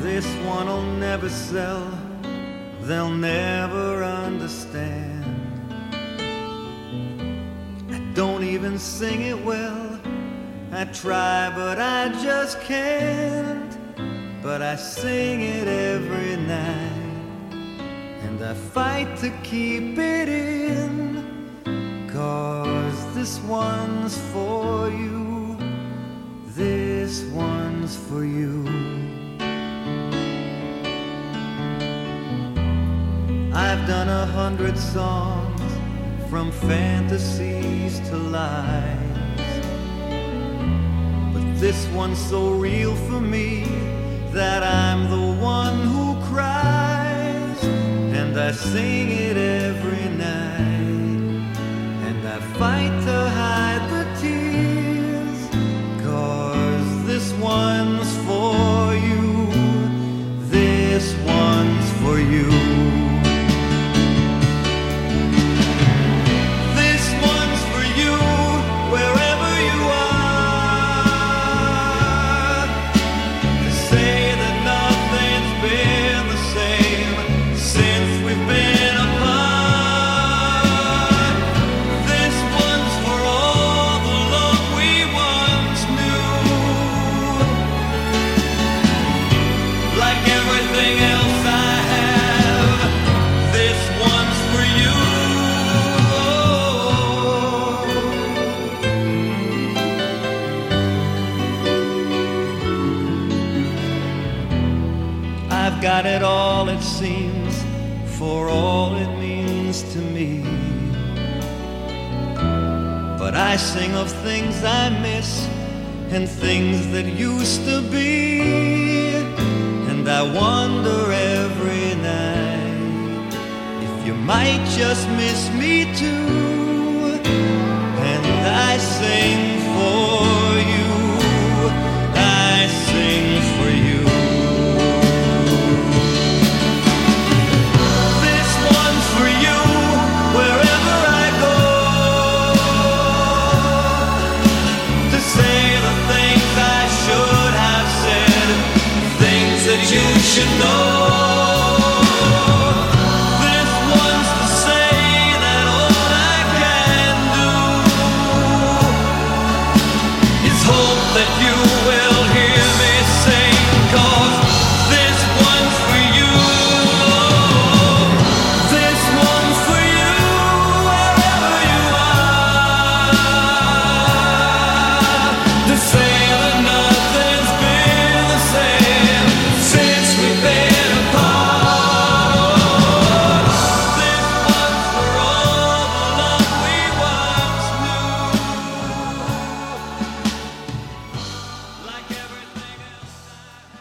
This one'll never sell, they'll never understand. I don't even sing it well, I try, but I just can't. But I sing it every night, and I fight to keep it in. Cause this one's for you, this one's for you. I've done a hundred songs from fantasies to lies. But this one's so real for me that I'm the one who cries. And I sing it every night. I fight to hide the tears. Cause this one's for you. This one's for you. I've got it all, it seems, for all it means to me. But I sing of things I miss and things that used to be. And I wonder every night if you might just miss me too. And I sing you should know.